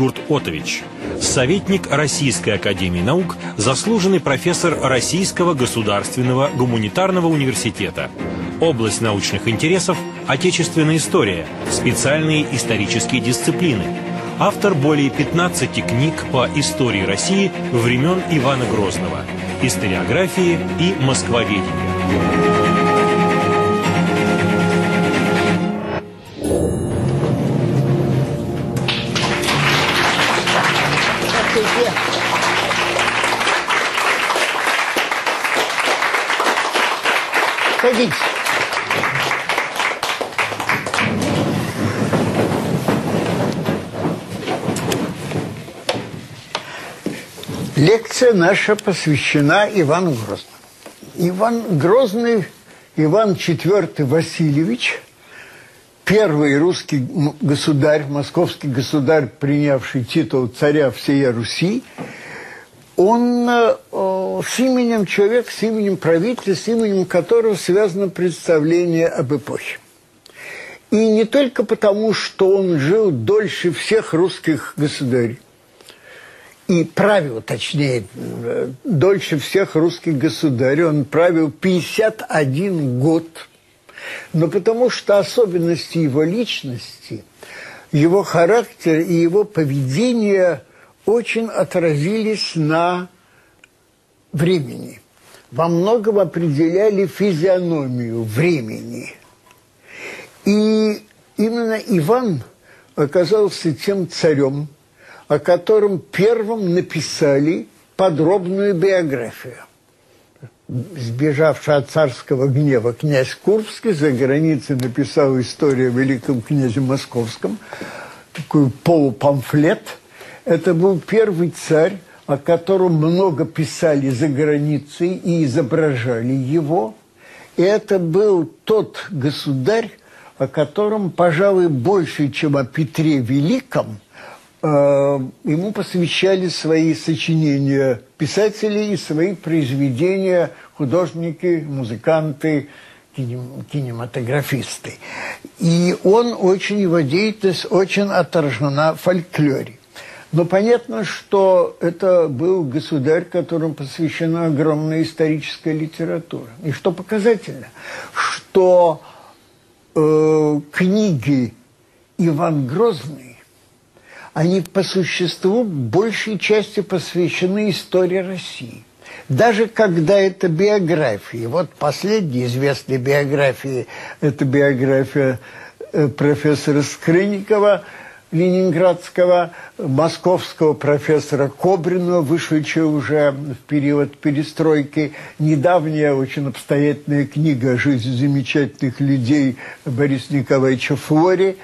Сигурд Отович, советник Российской Академии Наук, заслуженный профессор Российского государственного гуманитарного университета. Область научных интересов – отечественная история, специальные исторические дисциплины. Автор более 15 книг по истории России времен Ивана Грозного, историографии и москвоведения. Лекция наша посвящена Ивану Грозному. Иван Грозный, Иван IV Васильевич, первый русский государь, московский государь, принявший титул царя всей Руси, он э, с именем человека, с именем правителя, с именем которого связано представление об эпохе. И не только потому, что он жил дольше всех русских государей, и правил, точнее, дольше всех русских государей, он правил 51 год, но потому что особенности его личности, его характер и его поведение очень отразились на времени. Во многом определяли физиономию времени. И именно Иван оказался тем царем, о котором первым написали подробную биографию. Сбежавший от царского гнева князь Курбский за границей написал историю о великом князе Московском, такой полупамфлет. Это был первый царь, о котором много писали за границей и изображали его. И это был тот государь, о котором, пожалуй, больше, чем о Петре Великом, ему посвящали свои сочинения писатели и свои произведения художники, музыканты, кинематографисты. И он очень, его деятельность очень отражена в фольклоре. Но понятно, что это был государь, которому посвящена огромная историческая литература. И что показательно, что э, книги Иван Грозный, они по существу большей части посвящены истории России. Даже когда это биографии. Вот последняя известная биография, это биография э, профессора Скрынникова – ленинградского, московского профессора Кобрина, вышедшая уже в период перестройки, недавняя очень обстоятельная книга о жизни замечательных людей Бориса Николаевича Флори.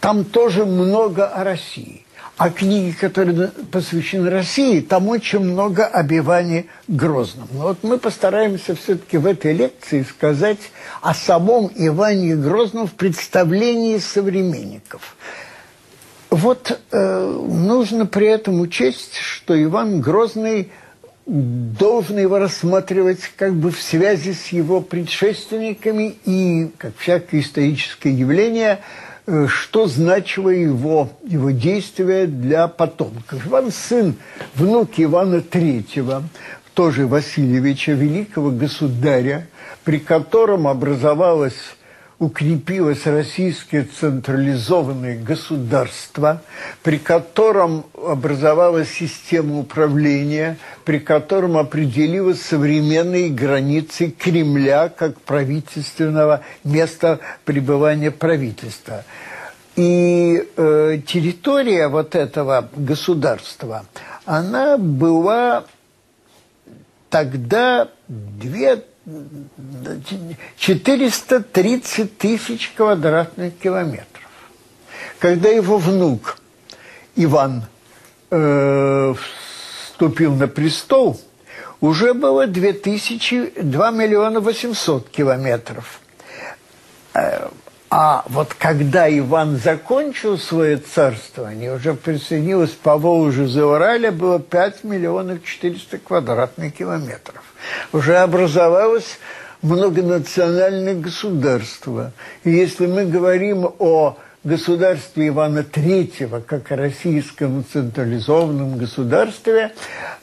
Там тоже много о России. А книги, которые посвящены России, там очень много об Иване Грозном. Но вот мы постараемся все-таки в этой лекции сказать о самом Иване Грозном в представлении современников. Вот э, нужно при этом учесть, что Иван Грозный должен его рассматривать как бы в связи с его предшественниками и, как всякое историческое явление – что значило его, его действия для потомков. Иван сын, внук Ивана Третьего, тоже Васильевича, великого государя, при котором образовалась укрепилось российское централизованное государство, при котором образовалась система управления, при котором определилась современные границы Кремля как правительственного места пребывания правительства. И э, территория вот этого государства, она была тогда две 430 тысяч квадратных километров. Когда его внук Иван э, вступил на престол, уже было 2000, 2 миллиона 800 километров. А вот когда Иван закончил свое царствование, уже присоединилось по Волжье за Урале, было 5 миллионов 400 квадратных километров. Уже образовалось многонациональное государство. И если мы говорим о государстве Ивана III, как о российском централизованном государстве,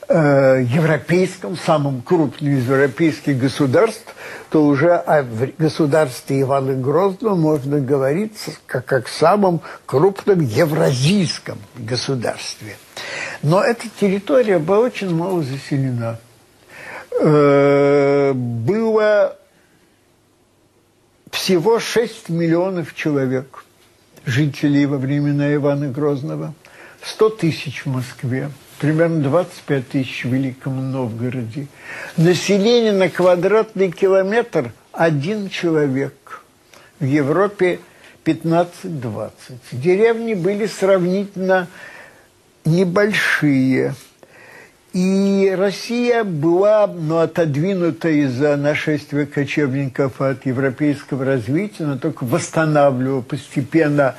европейском, самом крупном из европейских государств, то уже о государстве Ивана Грозного можно говорить как о самом крупном евразийском государстве. Но эта территория была очень мало заселена. Э, было всего 6 миллионов человек, жителей во времена Ивана Грозного, 100 тысяч в Москве, примерно 25 тысяч в Великом Новгороде. Население на квадратный километр – один человек. В Европе 15-20. Деревни были сравнительно небольшие – и Россия была ну, отодвинута из-за нашествия кочевников от европейского развития, но только восстанавливала постепенно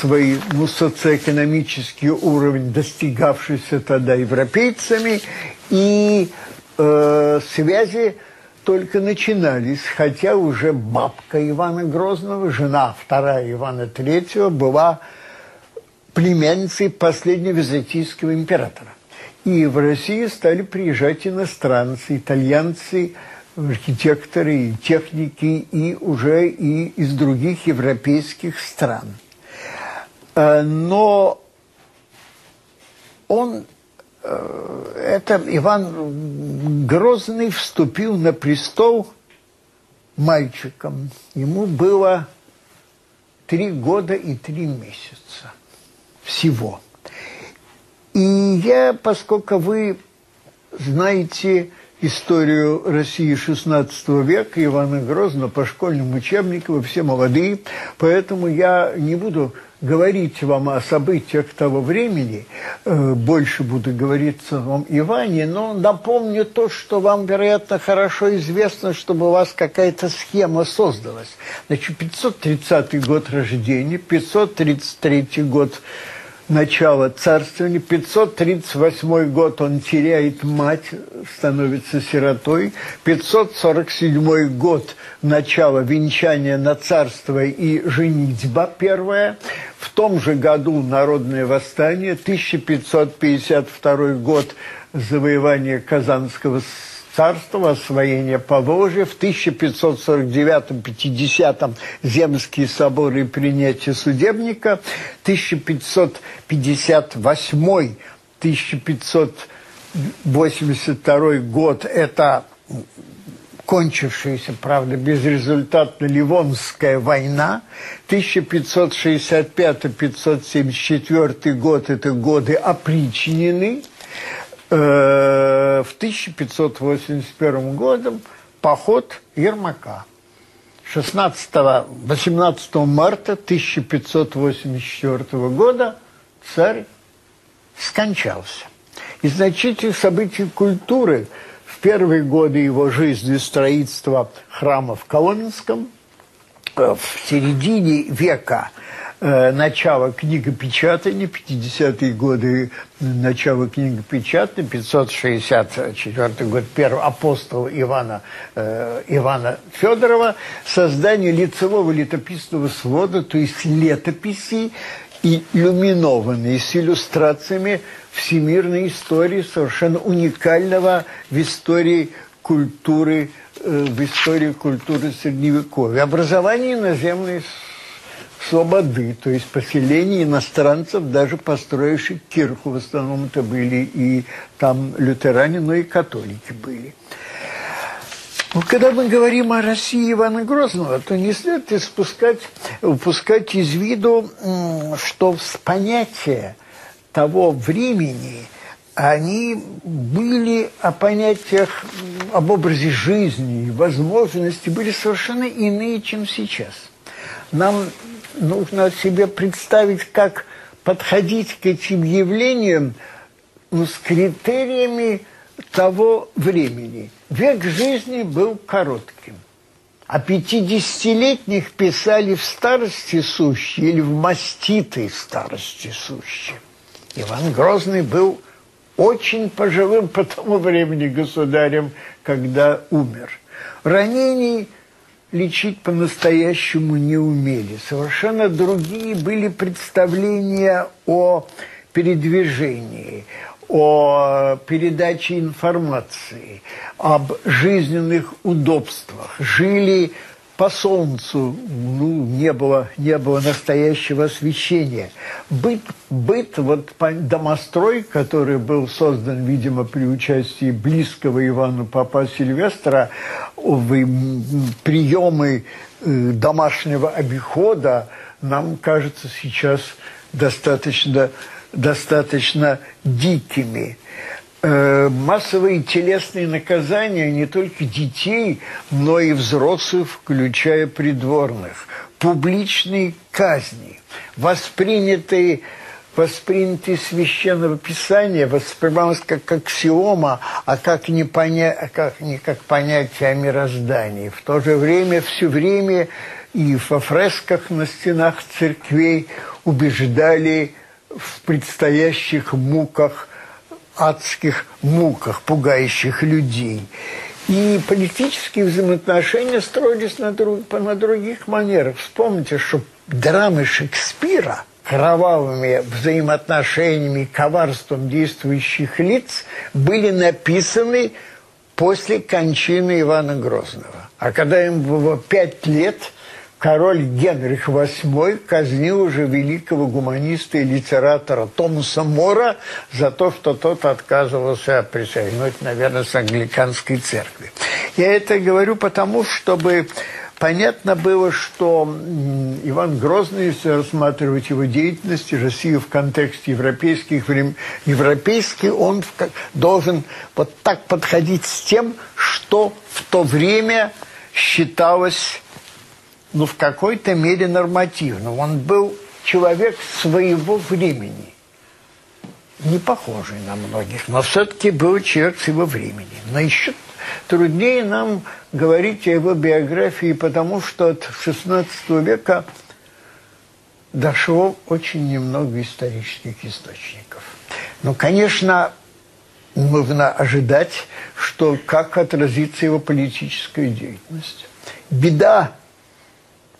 свой ну, социоэкономический уровень, достигавшийся тогда европейцами, и э, связи только начинались, хотя уже бабка Ивана Грозного, жена вторая Ивана Третьего, была племянницей последнего византийского императора. И в Россию стали приезжать иностранцы, итальянцы, архитекторы, техники и уже и из других европейских стран. Э, но он, э, это Иван Грозный вступил на престол мальчиком. Ему было три года и три месяца всего – и я, поскольку вы знаете историю России XVI века, Ивана Грозного по школьным учебникам, вы все молодые, поэтому я не буду говорить вам о событиях того времени, э, больше буду говорить о вам Иване, но напомню то, что вам, вероятно, хорошо известно, чтобы у вас какая-то схема создалась. Значит, 530 год рождения, 533 год начала царствования. 538 год он теряет мать, становится сиротой. 547 год начало венчания на царство и женитьба первая. В том же году народное восстание. 1552 год завоевание Казанского царства, освоение Поволжья, в 1549-50 Земские соборы и принятие судебника, 1558-1582 год – это кончившаяся, правда, безрезультатно Ливонская война. 1565-574 год – это годы опричнины – Э, в 1581 году поход Ермака. 16-18 марта 1584 года царь скончался. Из значительных событий культуры в первые годы его жизни строительства храма в Коломенском, э, в середине века – Э, начало книгопечатания, 50-е годы начало книгопечатания, 564 год, первый апостол Ивана, э, Ивана Федорова, создание лицевого летописного свода, то есть летописи, иллюминованные с иллюстрациями всемирной истории, совершенно уникального в истории культуры, э, в истории культуры Средневековья. Образование наземной слободы, то есть поселения иностранцев, даже построивших кирху. В основном это были и там лютеране, но и католики были. Вот когда мы говорим о России Ивана Грозного, то не следует спускать, упускать из виду, что понятия того времени, они были о понятиях, об образе жизни, возможности были совершенно иные, чем сейчас. Нам нужно себе представить, как подходить к этим явлениям ну, с критериями того времени. Век жизни был коротким. А пятидесятилетних писали в старости сущей или в маститой старости сущей. Иван Грозный был очень пожилым по тому времени государем, когда умер. Ранений лечить по-настоящему не умели. Совершенно другие были представления о передвижении, о передаче информации, об жизненных удобствах. Жили по солнцу, ну, не было, не было настоящего освещения. Быт, быт, вот домострой, который был создан, видимо, при участии близкого Ивану Папа Сильвестра, приемы э, домашнего обихода, нам кажется сейчас достаточно, достаточно дикими. Э, массовые телесные наказания не только детей, но и взрослых, включая придворных, публичные казни, воспринятые воспринятые священного писания воспринималось как аксиома, а как не, поня... а как не как понятие о мироздании. В то же время все время и во фресках на стенах церквей убеждали в предстоящих муках адских муках, пугающих людей. И политические взаимоотношения строились на, друг, на других манерах. Вспомните, что драмы Шекспира кровавыми взаимоотношениями, коварством действующих лиц были написаны после кончины Ивана Грозного. А когда им было пять лет – король Генрих VIII казнил уже великого гуманиста и литератора Томаса Мора за то, что тот отказывался присягнуть, наверное, с англиканской церкви. Я это говорю потому, чтобы понятно было, что Иван Грозный, если рассматривать его деятельность и Россию в контексте европейских времен, европейский, он должен вот так подходить с тем, что в то время считалось ну, в какой-то мере нормативным. Он был человек своего времени. Не похожий на многих, но все-таки был человек своего времени. Но еще труднее нам говорить о его биографии, потому что от XVI века дошло очень немного исторических источников. Но, конечно, нужно ожидать, что как отразится его политическая деятельность. Беда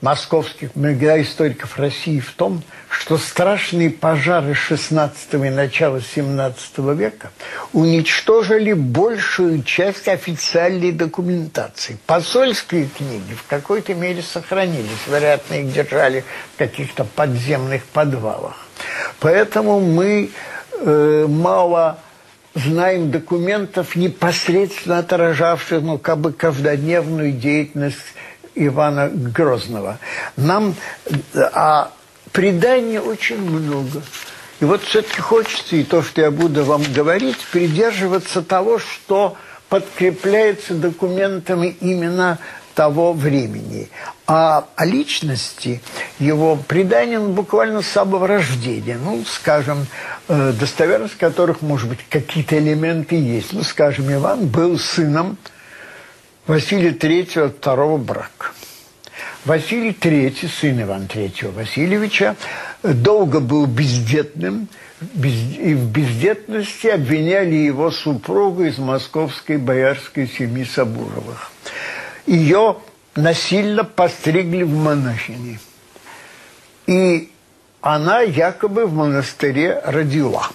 московских историков России в том, что страшные пожары XVI и начала XVII века уничтожили большую часть официальной документации. Посольские книги в какой-то мере сохранились, вероятно, их держали в каких-то подземных подвалах. Поэтому мы э, мало знаем документов, непосредственно отражавших ну, как бы каждодневную деятельность Ивана Грозного. Нам а преданий очень много. И вот все-таки хочется, и то, что я буду вам говорить, придерживаться того, что подкрепляется документами именно того времени. А о личности его предание буквально с самого рождения. Ну, скажем, э, достоверность которых, может быть, какие-то элементы есть. Ну, скажем, Иван был сыном Василия III от второго брака. Василий III, сын Ивана III Васильевича, долго был бездетным, и в бездетности обвиняли его супругу из московской боярской семьи Сабуровых. Ее насильно постригли в монахини. И она якобы в монастыре родила.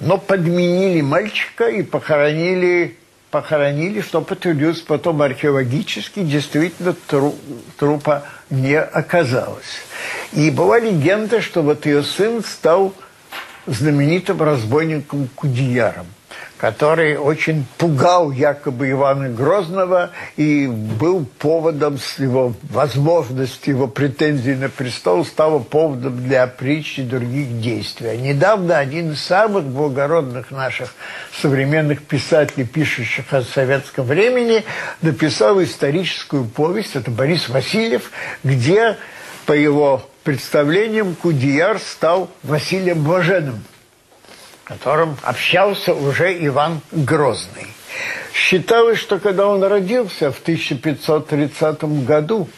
Но подменили мальчика и похоронили похоронили, что подтвердилось потом археологически, действительно тру, трупа не оказалось. И была легенда, что вот ее сын стал знаменитым разбойником Кудеяром – который очень пугал якобы Ивана Грозного и был поводом с его возможности, его претензий на престол стало поводом для притч и других действий. А недавно один из самых благородных наших современных писателей, пишущих о советском времени, написал историческую повесть, это Борис Васильев, где, по его представлениям, Кудияр стал Василием Блаженным которым общался уже Иван Грозный. Считалось, что когда он родился в 1530 году,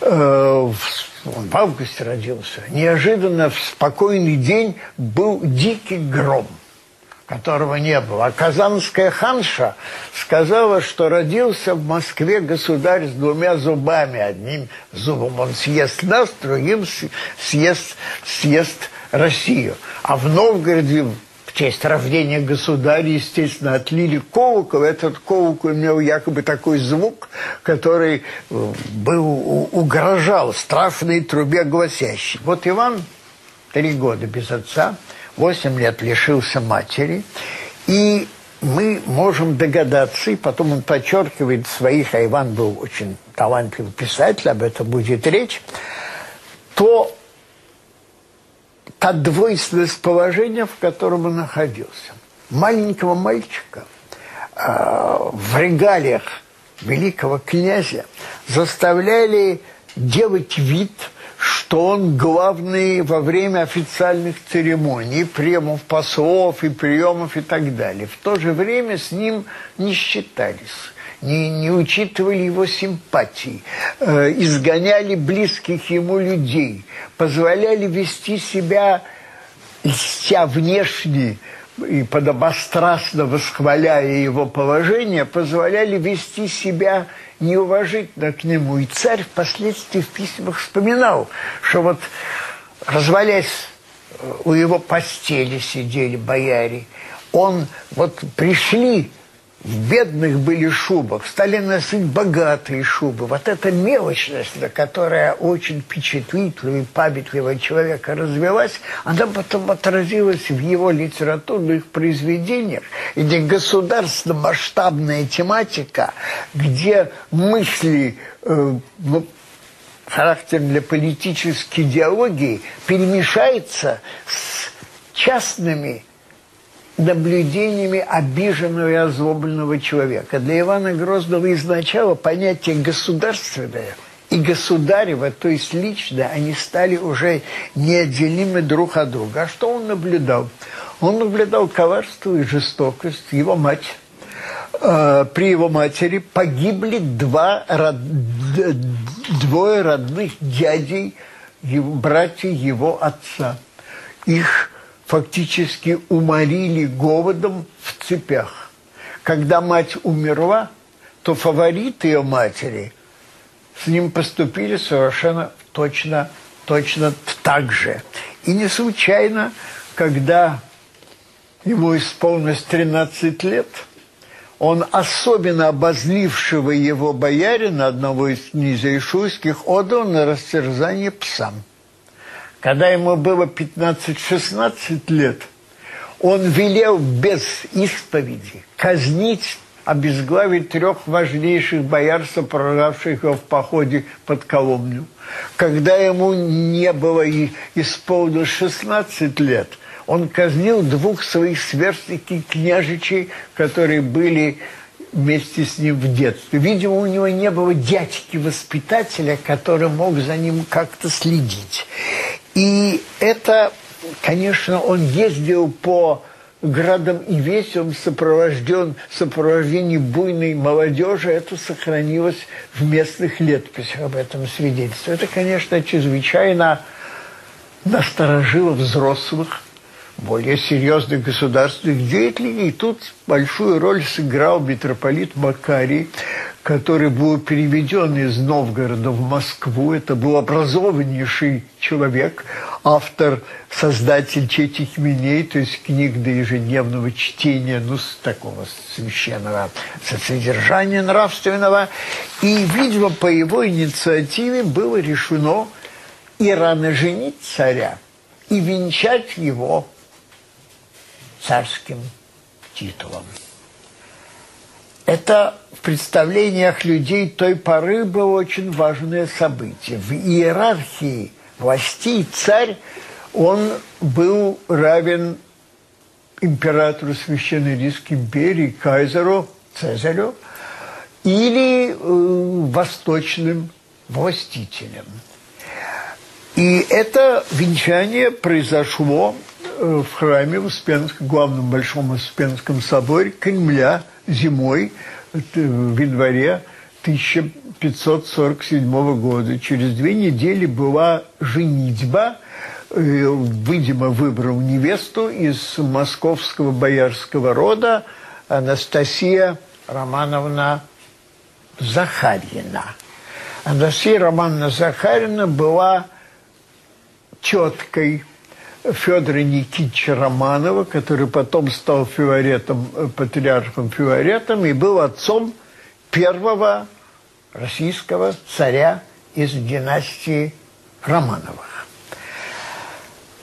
э, он в августе родился, неожиданно в спокойный день был дикий гром – которого не было. А Казанская ханша сказала, что родился в Москве государь с двумя зубами. Одним зубом он съест нас, другим съест, съест Россию. А в Новгороде в честь рождения государя, естественно, отлили колокол. Этот колокол имел якобы такой звук, который э, был, угрожал страшной трубе гласящей. Вот Иван три года без отца, восемь лет лишился матери, и мы можем догадаться, и потом он подчеркивает своих, а Иван был очень талантливый писатель, об этом будет речь, то та двойственность положения, в котором он находился. Маленького мальчика э, в регалиях великого князя заставляли делать вид, что он главный во время официальных церемоний, приемов послов и приемов и так далее. В то же время с ним не считались не, не учитывали его симпатии, э, изгоняли близких ему людей, позволяли вести себя, льстя внешне и подобострастно восхваляя его положение, позволяли вести себя неуважительно к нему. И царь впоследствии в письмах вспоминал, что вот развалясь э, у его постели сидели бояре, он вот пришли в бедных были шубах, стали носить богатые шубы. Вот эта мелочность, которая очень впечатлительного и памятливого человека развелась, она потом отразилась в его литературных произведениях, где государственно-масштабная тематика, где мысли э, ну, характером для политической идеологии перемешается с частными наблюдениями обиженного и озлобленного человека. Для Ивана Грозного изначало понятие «государственное» и «государево», то есть личное, они стали уже неотделимы друг от друга. А что он наблюдал? Он наблюдал коварство и жестокость. Его мать э, при его матери погибли два, род... двое родных дядей, его, братья его отца. Их фактически уморили голодом в цепях. Когда мать умерла, то фавориты ее матери с ним поступили совершенно точно, точно так же. И не случайно, когда ему исполнилось 13 лет, он особенно обозлившего его боярина, одного из князей шуйских, отдал на растерзание псам – когда ему было 15-16 лет, он велел без исповеди казнить, обезглавить трех важнейших бояр, сопровождавших его в походе под Коломню. Когда ему не было и исполнилось 16 лет, он казнил двух своих сверстников княжичей, которые были вместе с ним в детстве. Видимо, у него не было дядьки-воспитателя, который мог за ним как-то следить. И это, конечно, он ездил по градам и весям сопровожден, сопровождении буйной молодежи, это сохранилось в местных летописях об этом свидетельство. Это, конечно, чрезвычайно насторожило взрослых, более серьезных государственных деятелей. И тут большую роль сыграл митрополит Макарий, который был переведен из Новгорода в Москву. Это был образованнейший человек, автор, создатель четих миней, то есть книг до ежедневного чтения, ну, с такого священного содержания нравственного. И, видимо, по его инициативе было решено и рано женить царя, и венчать его царским титулом. Это представлениях людей той поры было очень важное событие. В иерархии властей царь, он был равен императору Священной Римской империи, кайзеру, Цезарю, или э, восточным властителям. И это венчание произошло Э, в храме в Успенском, главном Большом Успенском соборе Кремля зимой в январе 1547 года. Через две недели была женитьба видимо, выбрал невесту из московского боярского рода Анастасия Романовна Захарьина. Анастасия Романовна Захарина была теткой Федора Никитича Романова, который потом стал фиоретом, э, патриархом фиоретом и был отцом первого российского царя из династии Романовых.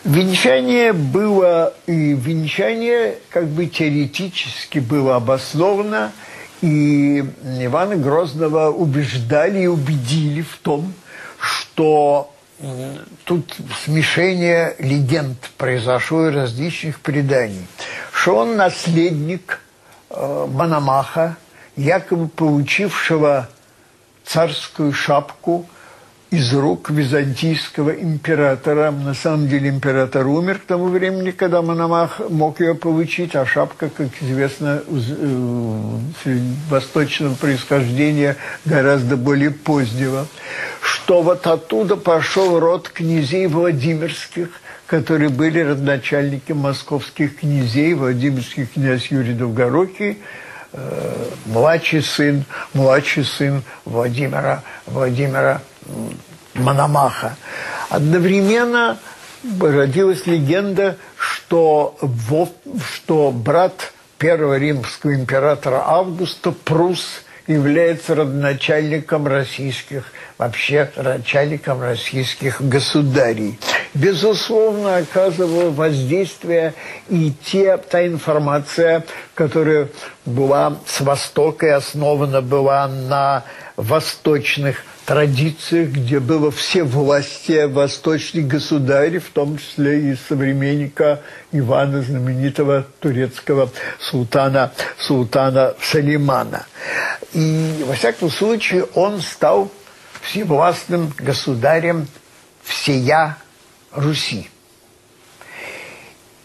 Венчание было, и венчание как бы теоретически было обосновано, и Ивана Грозного убеждали и убедили в том, что тут смешение легенд произошло и различных преданий, что он наследник э, Мономаха, якобы получившего царскую шапку из рук византийского императора. На самом деле император умер к тому времени, когда Мономах мог ее получить, а шапка, как известно, э, восточного происхождения гораздо более позднего. Что вот оттуда пошел род князей Владимирских, которые были родоначальники московских князей, Владимирский князь Юрий Долгорукий, э, младший сын, младший сын Владимира, Владимира Мономаха. Одновременно родилась легенда, что, что брат первого римского императора Августа Прус является родоначальником российских, вообще родоначальником российских государей. Безусловно, оказывала воздействие и те, та информация, которая была с Востока и основана была на восточных традициях, где было все власти восточных государей, в том числе и современника Ивана, знаменитого турецкого султана, султана Салимана. И, во всяком случае, он стал всевластным государем всея Руси.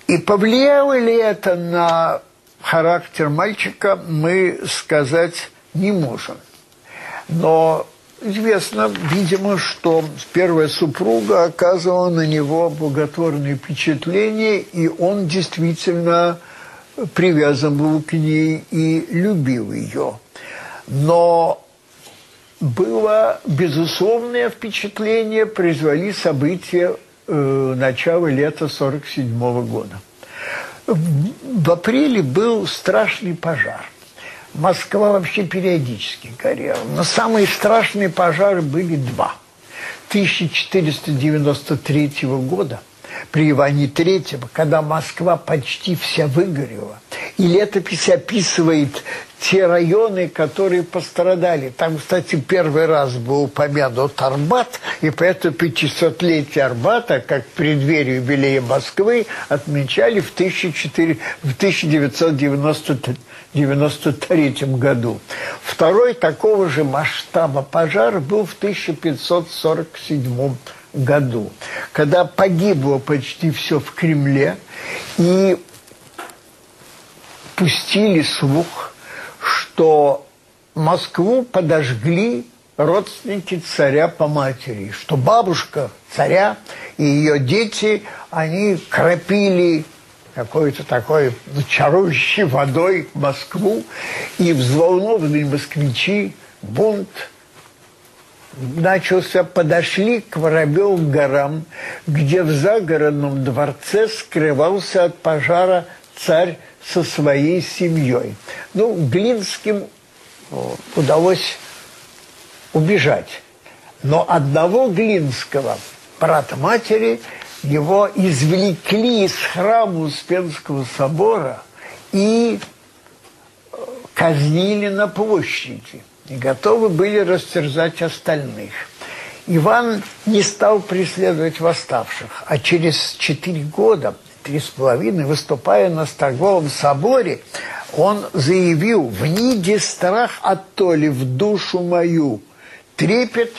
И повлияло ли это на характер мальчика, мы сказать не можем. Но известно, видимо, что первая супруга оказывала на него благотворное впечатление, и он действительно привязан был к ней и любил ее. Но было безусловное впечатление, произвели события э, начала лета 47 года. В апреле был страшный пожар – Москва вообще периодически горела. Но самые страшные пожары были два. 1493 года при Иване Третьем, когда Москва почти вся выгорела. И летопись описывает те районы, которые пострадали. Там, кстати, первый раз был упомянут Арбат, и поэтому 500-летие Арбата, как в преддверии юбилея Москвы, отмечали в, 1400, в 1993 году. Второй такого же масштаба пожар был в 1547 году, когда погибло почти все в Кремле, и пустили слух, что Москву подожгли родственники царя по матери, что бабушка царя и ее дети, они кропили какой-то такой чарующей водой Москву, и взволнованные москвичи, бунт начался, подошли к Воробьевым горам, где в загородном дворце скрывался от пожара царь со своей семьей. Ну, Глинским удалось убежать. Но одного Глинского, брата матери, его извлекли из храма Успенского собора и э, казнили на площади. И готовы были растерзать остальных. Иван не стал преследовать восставших, а через четыре года – три с половиной, выступая на Стокгольмском соборе, он заявил «В ниде страх оттоли в душу мою, трепет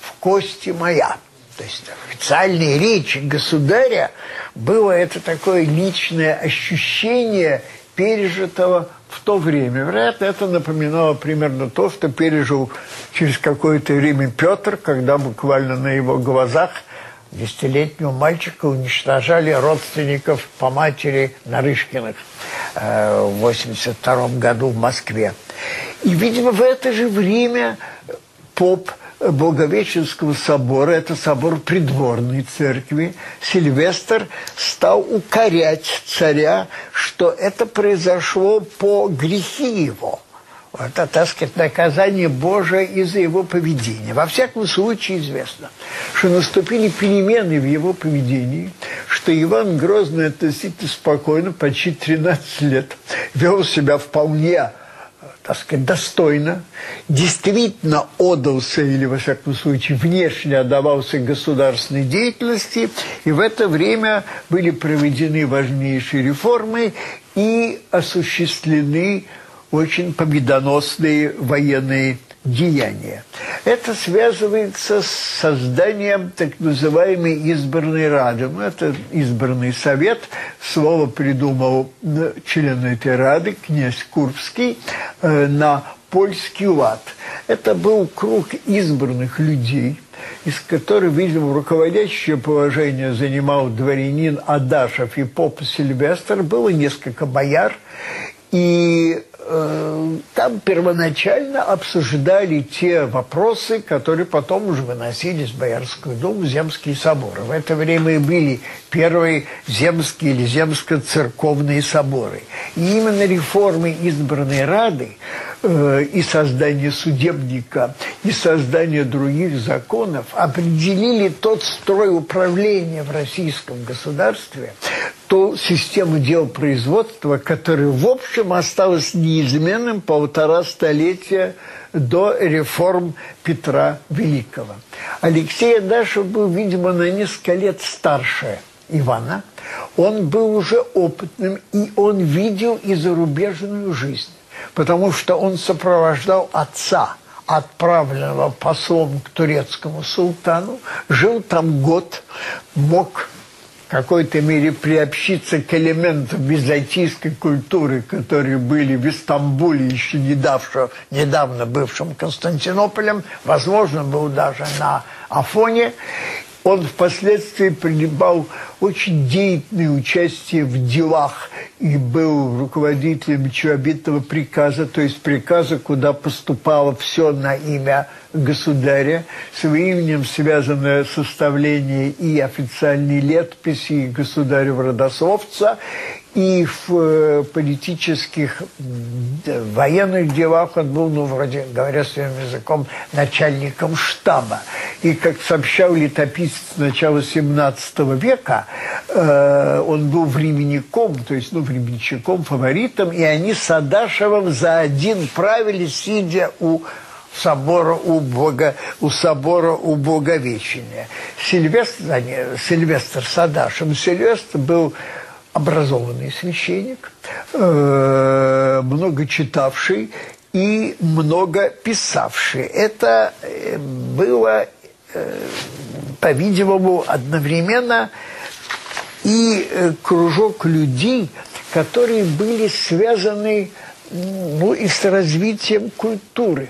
в кости моя». То есть официальной речи государя было это такое личное ощущение пережитого в то время. Вероятно, это напоминало примерно то, что пережил через какое-то время Петр, когда буквально на его глазах десятилетнего мальчика уничтожали родственников по матери Нарышкиных э, в 82 году в Москве. И, видимо, в это же время поп Боговеченского собора, это собор придворной церкви, Сильвестр стал укорять царя, что это произошло по грехи его – это, так сказать, наказание Божие из-за его поведения. Во всяком случае известно, что наступили перемены в его поведении, что Иван Грозный относительно спокойно, почти 13 лет, вел себя вполне так сказать, достойно, действительно отдался, или, во всяком случае, внешне отдавался государственной деятельности, и в это время были проведены важнейшие реформы и осуществлены очень победоносные военные деяния. Это связывается с созданием так называемой избранной рады. Ну, это избранный совет. Слово придумал член этой рады, князь Курбский, э, на польский лад. Это был круг избранных людей, из которых, видимо, руководящее положение занимал дворянин Адашев и поп Сильвестр. Было несколько бояр. И Э, там первоначально обсуждали те вопросы, которые потом уже выносились в Боярскую думу, земские соборы. В это время и были первые земские или земско-церковные соборы. И именно реформы избранной Рады э, и создание судебника, и создание других законов определили тот строй управления в российском государстве, ту систему дел производства, которая, в общем, осталась неизменным полтора столетия до реформ Петра Великого. Алексей Адашев был, видимо, на несколько лет старше Ивана. Он был уже опытным, и он видел и зарубежную жизнь, потому что он сопровождал отца – отправленного послом к турецкому султану, жил там год, мог какой-то мере приобщиться к элементам византийской культуры, которые были в Истамбуле, еще недавно, недавно бывшим Константинополем, возможно, был даже на Афоне. Он впоследствии принимал очень деятельное участие в делах и был руководителем чуабитного приказа, то есть приказа, куда поступало все на имя государя. С его именем связано составление и официальной летописи государева родословца, и в э, политических военных делах он был, ну, вроде, говоря своим языком, начальником штаба. И, как сообщал летописец начала XVII века, э, он был временником, то есть, ну, временщиком, фаворитом, и они с Адашевым за один правили, сидя у собора у Бога, у собора у Боговечения. Сильвестр, Сильвестр Садашем Сильвестр был образованный священник, э, много читавший и много писавший. Это э, было, э, по-видимому, одновременно и кружок людей, которые были связаны ну, и с развитием культуры.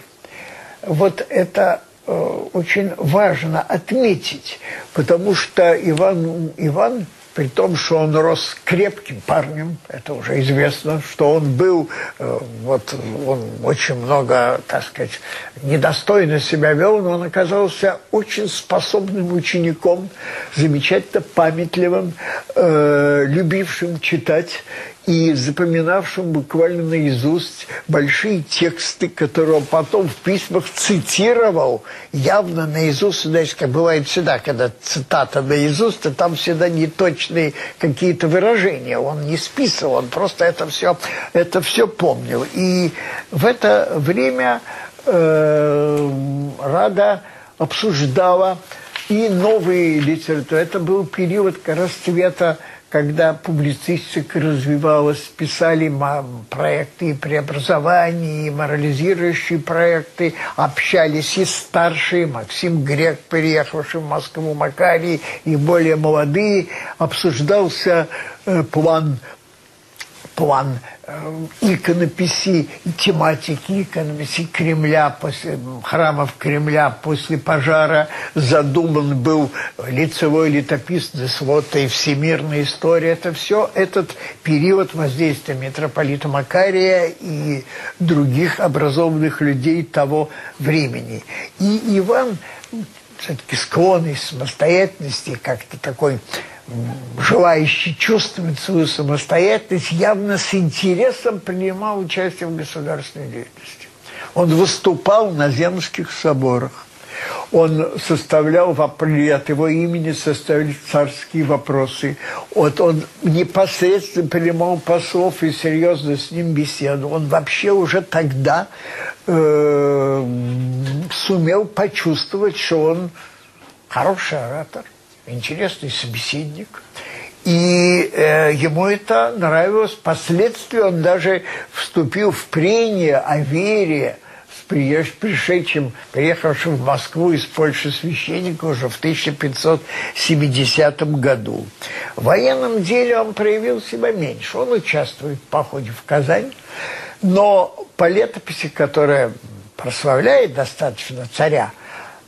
Вот это очень важно отметить, потому что Иван, Иван при том, что он рос крепким парнем, это уже известно, что он был, э, вот он очень много, так сказать, недостойно себя вел, но он оказался очень способным учеником, замечательно памятливым, э, любившим читать и запоминавшим буквально наизусть большие тексты, которые он потом в письмах цитировал явно наизусть. Знаете, как бывает всегда, когда цитата наизусть, то там всегда неточные какие-то выражения. Он не списывал, он просто это все, это все помнил. И в это время э, Рада обсуждала и новые литературы. Это был период расцвета когда публицистика развивалась, писали проекты преобразования, и морализирующие проекты, общались и старшие, Максим Грек, переехавший в Москву, Макарий, и более молодые, обсуждался э, план план э, иконописи, тематики иконописи Кремля, после храмов Кремля после пожара задуман был лицевой летописный свод и всемирная история. Это все этот период воздействия митрополита Макария и других образованных людей того времени. И Иван все-таки склонность самостоятельности, как-то такой желающий чувствовать свою самостоятельность, явно с интересом принимал участие в государственной деятельности. Он выступал на земских соборах. Он составлял вопросы, от его имени составили царские вопросы. Вот он непосредственно принимал послов и серьезно с ним беседовал. Он вообще уже тогда э, сумел почувствовать, что он хороший оратор интересный собеседник. И э, ему это нравилось. Впоследствии он даже вступил в прение о вере с пришедшим, приехавшим в Москву из Польши священника уже в 1570 году. В военном деле он проявил себя меньше. Он участвует в походе в Казань, но по летописи, которая прославляет достаточно царя,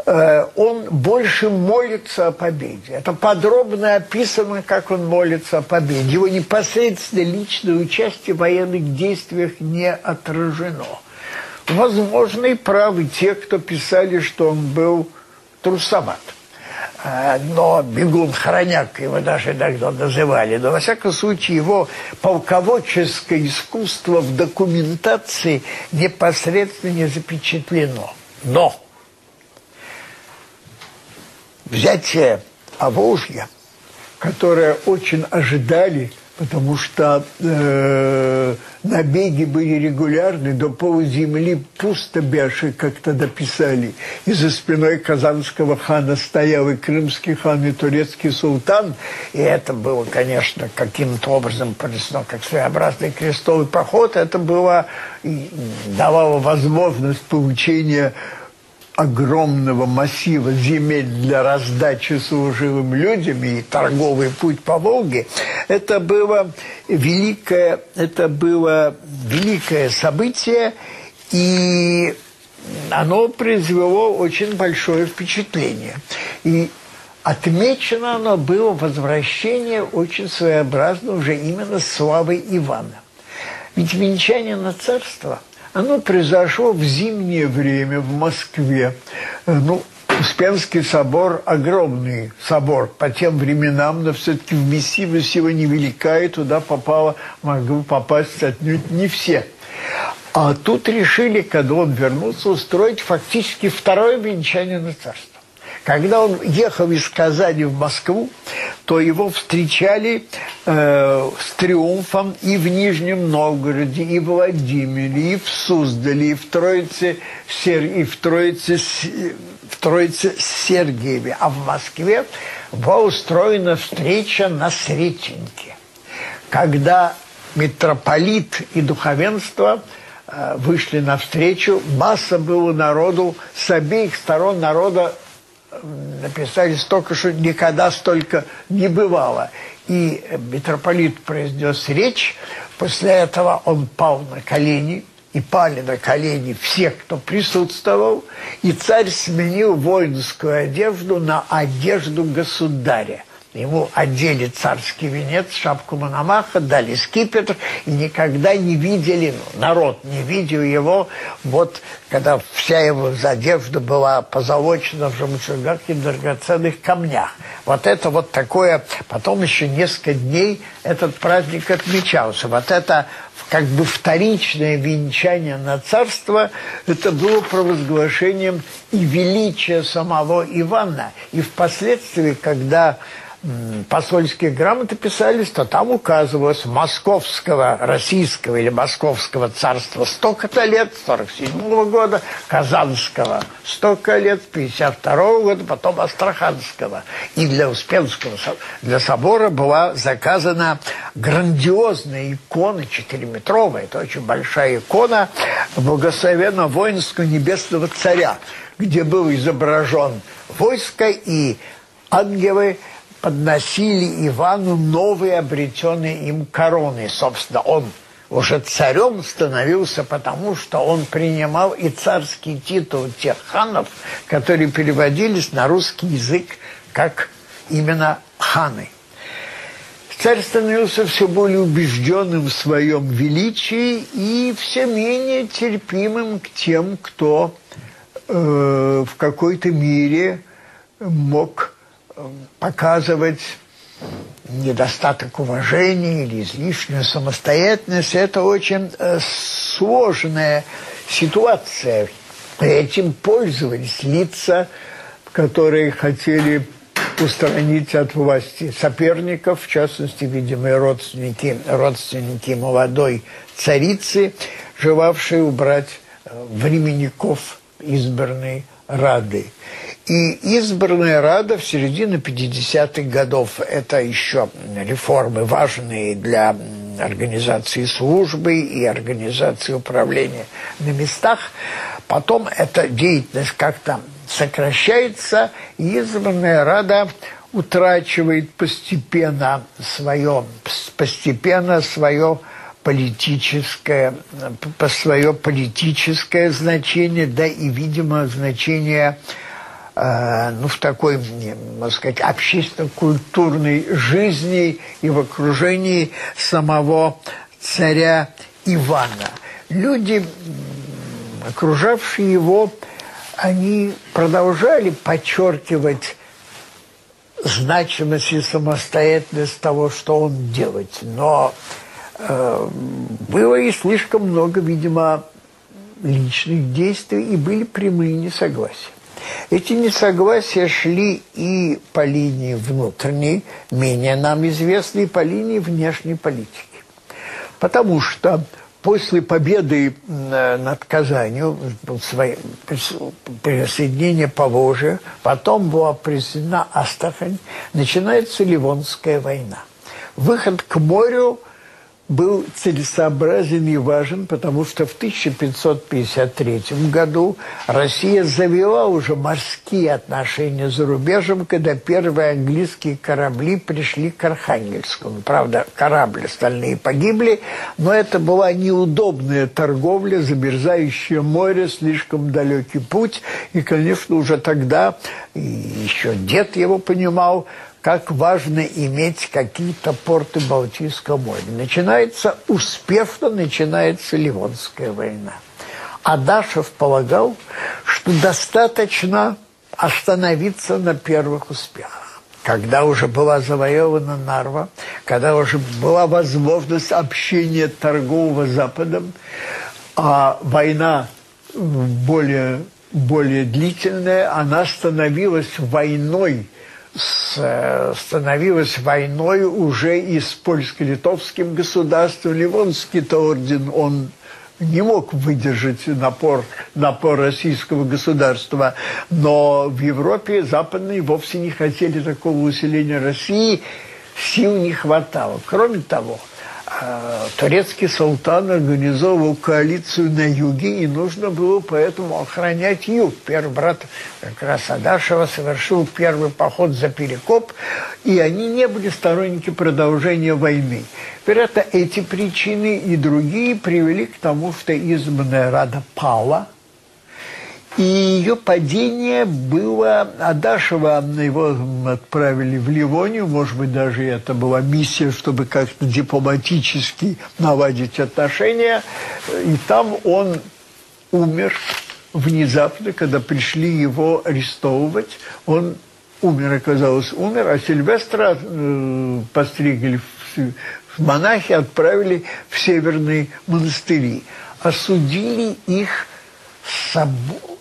он больше молится о победе. Это подробно описано, как он молится о победе. Его непосредственно личное участие в военных действиях не отражено. Возможно, и правы те, кто писали, что он был трусоват. Э, но бегун хороняк его даже иногда называли. Но, во всяком случае, его полководческое искусство в документации непосредственно не запечатлено. Но взятие Поволжья, которое очень ожидали, потому что э, набеги были регулярны, до полуземли пусто бяши, как тогда писали. И за спиной казанского хана стоял и крымский хан, и турецкий султан. И это было, конечно, каким-то образом понесено как своеобразный крестовый поход. Это было, давало возможность получения огромного массива земель для раздачи служивым людям и торговый путь по Волге, это было великое, это было великое событие, и оно произвело очень большое впечатление. И отмечено оно было возвращение очень своеобразно уже именно славы Ивана. Ведь венчание на царство – оно произошло в зимнее время в Москве. Э, ну, Успенский собор – огромный собор по тем временам, но все-таки вместимость его невелика, и туда попало, могли попасть отнюдь не все. А тут решили, когда он вернулся, устроить фактически второе венчание на царство. Когда он ехал из Казани в Москву, то его встречали э, с триумфом и в Нижнем Новгороде, и в Владимире, и в Суздале, и в Троице, и в Троице, в Троице Сергиеве. А в Москве была устроена встреча на Сретенке, когда митрополит и духовенство э, вышли навстречу, масса было народу, с обеих сторон народа написали столько, что никогда столько не бывало. И митрополит произнес речь, после этого он пал на колени, и пали на колени все, кто присутствовал, и царь сменил воинскую одежду на одежду государя. Ему одели царский венец, шапку Мономаха, дали скипетр, и никогда не видели, ну, народ не видел его, вот когда вся его одежда была позолочена в жемчугах и драгоценных камнях. Вот это вот такое, потом еще несколько дней этот праздник отмечался. Вот это как бы вторичное венчание на царство, это было провозглашением и величия самого Ивана. И впоследствии, когда посольские грамоты писались, то там указывалось московского, российского или московского царства столько-то лет, 47 -го года, казанского столько лет, 52 -го года, потом астраханского. И для Успенского, для собора была заказана грандиозная икона, 4-метровая, это очень большая икона благословенного воинского небесного царя, где был изображен войско и ангелы, подносили Ивану новые обретенные им короны. Собственно, он уже царем становился, потому что он принимал и царский титул тех ханов, которые переводились на русский язык как именно ханы. Царь становился все более убежденным в своем величии и все менее терпимым к тем, кто э, в какой-то мере мог показывать недостаток уважения или излишнюю самостоятельность. Это очень э, сложная ситуация. Этим пользовались лица, которые хотели устранить от власти соперников, в частности, видимо, родственники, родственники молодой царицы, желавшие убрать э, временников избранной Рады. И избранная Рада в середине 50-х годов – это еще реформы важные для организации службы и организации управления на местах. Потом эта деятельность как-то сокращается, и избранная Рада утрачивает постепенно свое, постепенно свое политическое, по свое политическое значение, да и, видимо, значение ну, в такой, можно сказать, общественно-культурной жизни и в окружении самого царя Ивана. Люди, окружавшие его, они продолжали подчеркивать значимость и самостоятельность того, что он делает. Но э, было и слишком много, видимо, личных действий, и были прямые несогласия. Эти несогласия шли и по линии внутренней, менее нам известной, по линии внешней политики. Потому что после победы над Казанью, присоединение Поволжья, потом была присоединена Астрахань, начинается Ливонская война. Выход к морю был целесообразен и важен, потому что в 1553 году Россия завела уже морские отношения за рубежем, когда первые английские корабли пришли к Архангельскому. Правда, корабли остальные погибли, но это была неудобная торговля, замерзающее море, слишком далекий путь. И, конечно, уже тогда, и еще дед его понимал, как важно иметь какие-то порты Балтийского моря. Начинается успешно, начинается Ливонская война. Адашев полагал, что достаточно остановиться на первых успехах. Когда уже была завоевана Нарва, когда уже была возможность общения торгового Западом, а война более, более длительная, она становилась войной становилась войной уже и с польско-литовским государством. Ливонский-то орден, он не мог выдержать напор, напор российского государства. Но в Европе западные вовсе не хотели такого усиления России, сил не хватало. Кроме того, турецкий султан организовывал коалицию на юге, и нужно было поэтому охранять юг. Первый брат как раз Адашева совершил первый поход за Перекоп, и они не были сторонники продолжения войны. Вероятно, эти причины и другие привели к тому, что избранная Рада пала – и ее падение было... Адашева его отправили в Ливонию, может быть, даже это была миссия, чтобы как-то дипломатически наладить отношения. И там он умер внезапно, когда пришли его арестовывать. Он умер, оказалось, умер, а Сильвестра э, постригли в, в монахи, отправили в северные монастыри. Осудили их собой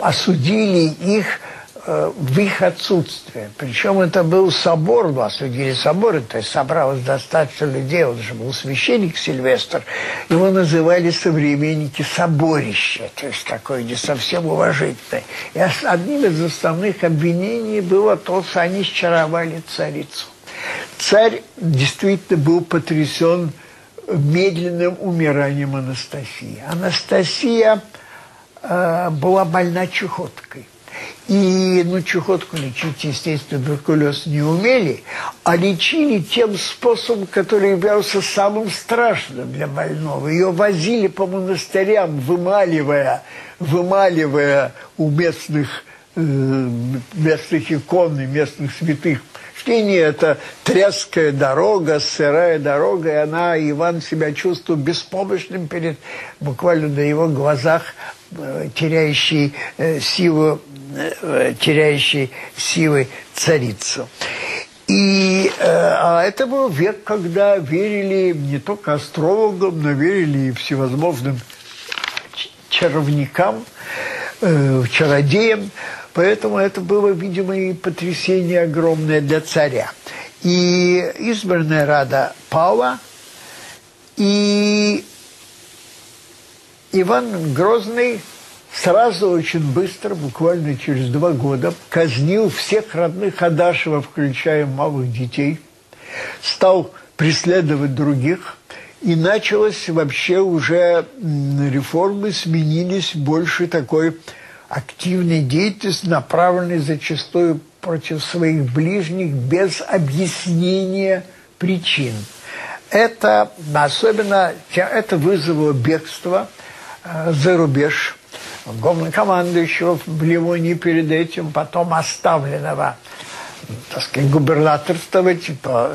осудили их э, в их отсутствие. Причем это был собор, ну, осудили собор, то есть собралось достаточно людей, он же был священник Сильвестр, его называли современники соборища, то есть такое не совсем уважительное. И одним из основных обвинений было то, что они счаровали царицу. Царь действительно был потрясен медленным умиранием Анастасии. Анастасия – Э, была больна чехоткой. И, ну, чехотку лечить, естественно, туберкулез не умели, а лечили тем способом, который являлся самым страшным для больного. Ее возили по монастырям, вымаливая, вымаливая у местных, э, местных икон и местных святых Чтение – это тряская дорога, сырая дорога, и она, Иван себя чувствует беспомощным перед, буквально на его глазах, теряющей э, силу Э, теряющей силы царицу. И э, а это был век, когда верили не только астрологам, но верили и всевозможным чаровникам, э, чародеям. Поэтому это было, видимо, и потрясение огромное для царя. И избранная рада пала, и Иван Грозный сразу очень быстро, буквально через два года, казнил всех родных Адашева, включая малых детей, стал преследовать других, и началось вообще уже реформы, сменились больше такой активной деятельности, направленной зачастую против своих ближних без объяснения причин. Это особенно это вызвало бегство за рубеж – главнокомандующего в Ливонии перед этим, потом оставленного так сказать, губернаторства, типа,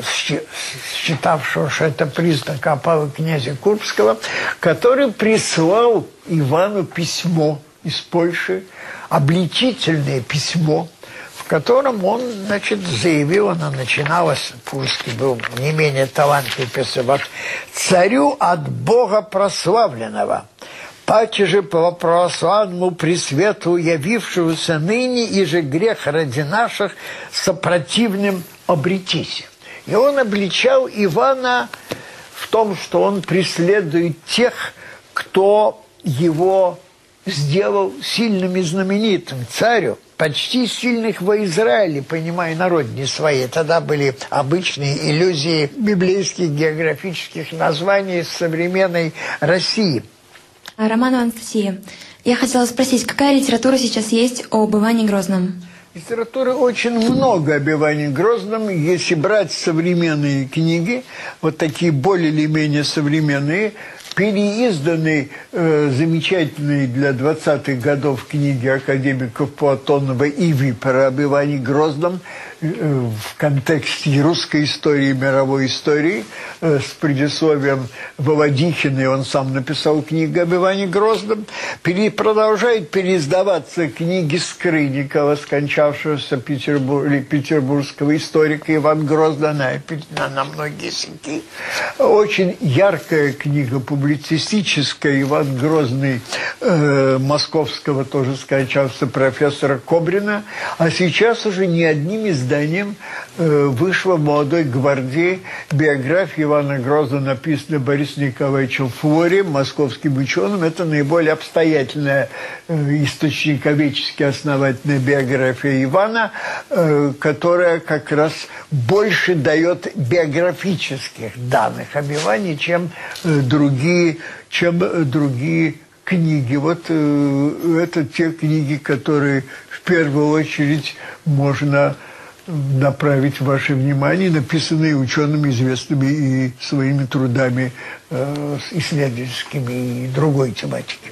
считавшего, что это признак опалы князя Курбского, который прислал Ивану письмо из Польши, обличительное письмо, в котором он, значит, заявил, оно начиналось, Пульский был не менее талантливый писаваш, «Царю от Бога прославленного» Паче же по православному пресвету явившегося ныне, и же грех ради наших сопротивным обретися. И он обличал Ивана в том, что он преследует тех, кто его сделал сильным и знаменитым царю, почти сильных во Израиле, понимая народни свои. Тогда были обычные иллюзии библейских географических названий современной России – Роман Анастасия, я хотела спросить, какая литература сейчас есть об Иване Грозном? Литературы очень много об Иване Грозном. Если брать современные книги, вот такие более или менее современные, переизданные э, замечательные для 20-х годов книги академиков Платонова и Випера об Иване Грозном – в контексте русской истории, мировой истории, э, с предисловием Володихина, он сам написал книгу об Иване Грозном, пере, продолжает переиздаваться книги Скрынникова, скончавшегося Петербур, петербургского историка Иван Грозный, она на, на многие языки. Очень яркая книга, публицистическая, Иван Грозный, э, московского тоже скончался профессора Кобрина, а сейчас уже не одним из изданием э, вышла молодой гвардии биография Ивана Гроза, написанная Борисом Николаевичем Флоре, московским ученым. Это наиболее обстоятельная э, источниковечески основательная биография Ивана, э, которая как раз больше дает биографических данных об Иване, чем другие, чем другие книги. Вот э, это те книги, которые в первую очередь можно направить ваше внимание, написанные учеными известными и своими трудами э, исследовательскими и другой тематики.